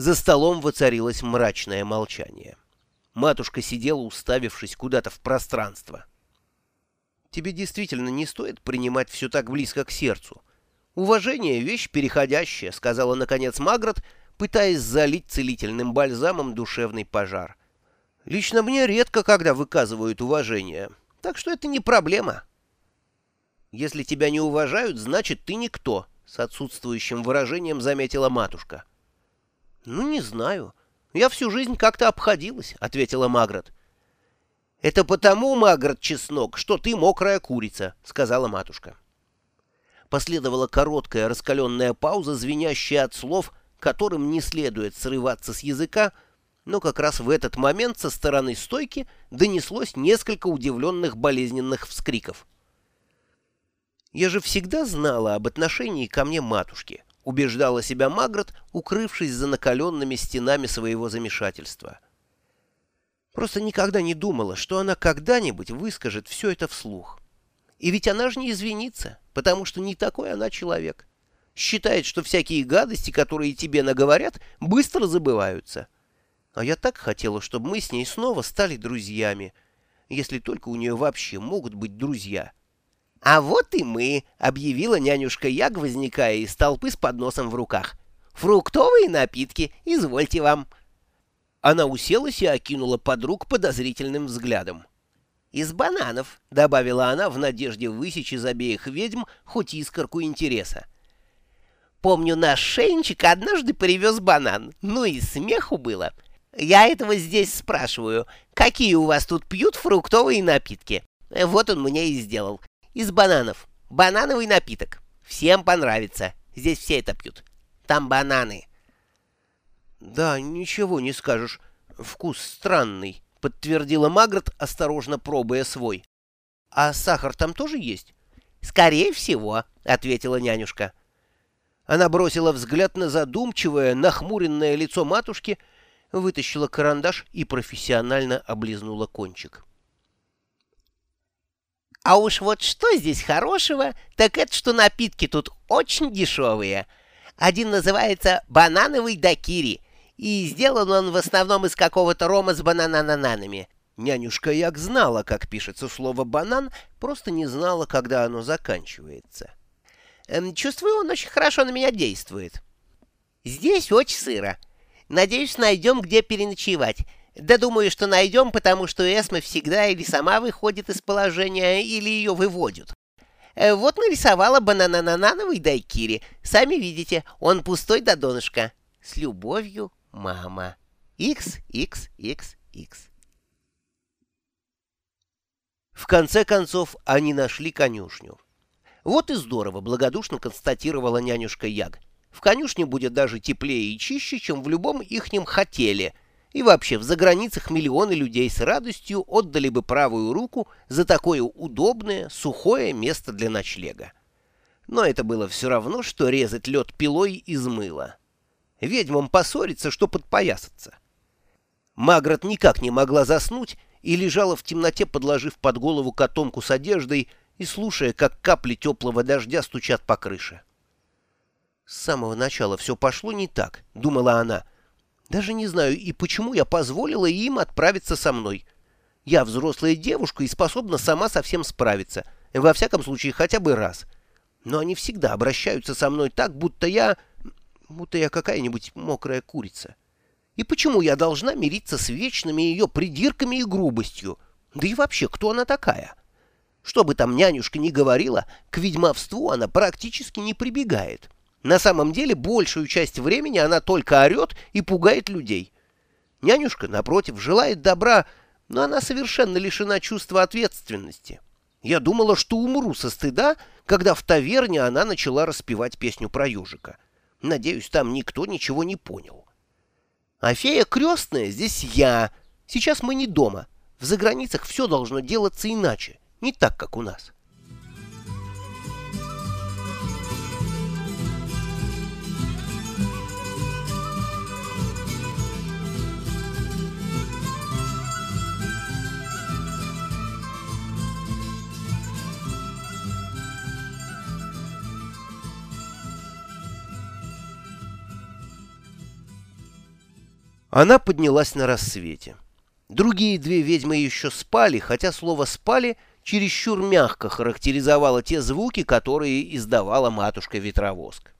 За столом воцарилось мрачное молчание. Матушка сидела, уставившись куда-то в пространство. «Тебе действительно не стоит принимать все так близко к сердцу. Уважение — вещь переходящая», — сказала, наконец, Магрот, пытаясь залить целительным бальзамом душевный пожар. «Лично мне редко когда выказывают уважение, так что это не проблема». «Если тебя не уважают, значит, ты никто», — с отсутствующим выражением заметила матушка. «Ну, не знаю. Я всю жизнь как-то обходилась», — ответила Магрот. «Это потому, Магрот Чеснок, что ты мокрая курица», — сказала матушка. Последовала короткая раскаленная пауза, звенящая от слов, которым не следует срываться с языка, но как раз в этот момент со стороны стойки донеслось несколько удивленных болезненных вскриков. «Я же всегда знала об отношении ко мне матушки», — убеждала себя Магрот, укрывшись за накаленными стенами своего замешательства. Просто никогда не думала, что она когда-нибудь выскажет все это вслух. И ведь она же не извинится, потому что не такой она человек. Считает, что всякие гадости, которые тебе наговорят, быстро забываются. А я так хотела, чтобы мы с ней снова стали друзьями, если только у нее вообще могут быть друзья». «А вот и мы», — объявила нянюшка Яг, возникая из толпы с подносом в руках. «Фруктовые напитки, извольте вам». Она уселась и окинула подруг подозрительным взглядом. «Из бананов», — добавила она в надежде высечь из обеих ведьм хоть искорку интереса. «Помню, наш шейнчик однажды привез банан, ну и смеху было. Я этого здесь спрашиваю, какие у вас тут пьют фруктовые напитки? Вот он мне и сделал из бананов. Банановый напиток. Всем понравится. Здесь все это пьют. Там бананы. Да, ничего не скажешь. Вкус странный, подтвердила Магрот, осторожно пробуя свой. А сахар там тоже есть? Скорее всего, ответила нянюшка. Она бросила взгляд на задумчивое, нахмуренное лицо матушки, вытащила карандаш и профессионально облизнула кончик. А уж вот что здесь хорошего, так это что напитки тут очень дешевые. Один называется «банановый дакири», и сделан он в основном из какого-то рома с бананананами. Нянюшка Як знала, как пишется слово «банан», просто не знала, когда оно заканчивается. Эм, чувствую, он очень хорошо на меня действует. Здесь очень сыро. Надеюсь, найдем, где переночевать. Да думаю, что найдем, потому что Эсма всегда или сама выходит из положения, или ее выводят. Э, вот нарисовала банананановый дайкири. Сами видите, он пустой до донышка. С любовью, мама. XXXX. В конце концов, они нашли конюшню. Вот и здорово, благодушно констатировала нянюшка Яг. В конюшне будет даже теплее и чище, чем в любом ихнем хотеле — и вообще, в заграницах миллионы людей с радостью отдали бы правую руку за такое удобное, сухое место для ночлега. Но это было все равно, что резать лед пилой из мыла. Ведьмам поссориться, что подпоясаться. Магрот никак не могла заснуть и лежала в темноте, подложив под голову котомку с одеждой и слушая, как капли теплого дождя стучат по крыше. С самого начала все пошло не так, думала она, даже не знаю, и почему я позволила им отправиться со мной. Я взрослая девушка и способна сама со всем справиться. Во всяком случае, хотя бы раз. Но они всегда обращаются со мной так, будто я... будто я какая-нибудь мокрая курица. И почему я должна мириться с вечными ее придирками и грубостью? Да и вообще, кто она такая? Что бы там нянюшка ни говорила, к ведьмовству она практически не прибегает. На самом деле, большую часть времени она только орет и пугает людей. Нянюшка, напротив, желает добра, но она совершенно лишена чувства ответственности. Я думала, что умру со стыда, когда в таверне она начала распевать песню про ежика. Надеюсь, там никто ничего не понял. А фея крестная здесь я. Сейчас мы не дома. В заграницах все должно делаться иначе, не так, как у нас. Она поднялась на рассвете. Другие две ведьмы еще спали, хотя слово «спали» чересчур мягко характеризовало те звуки, которые издавала матушка-ветровоск.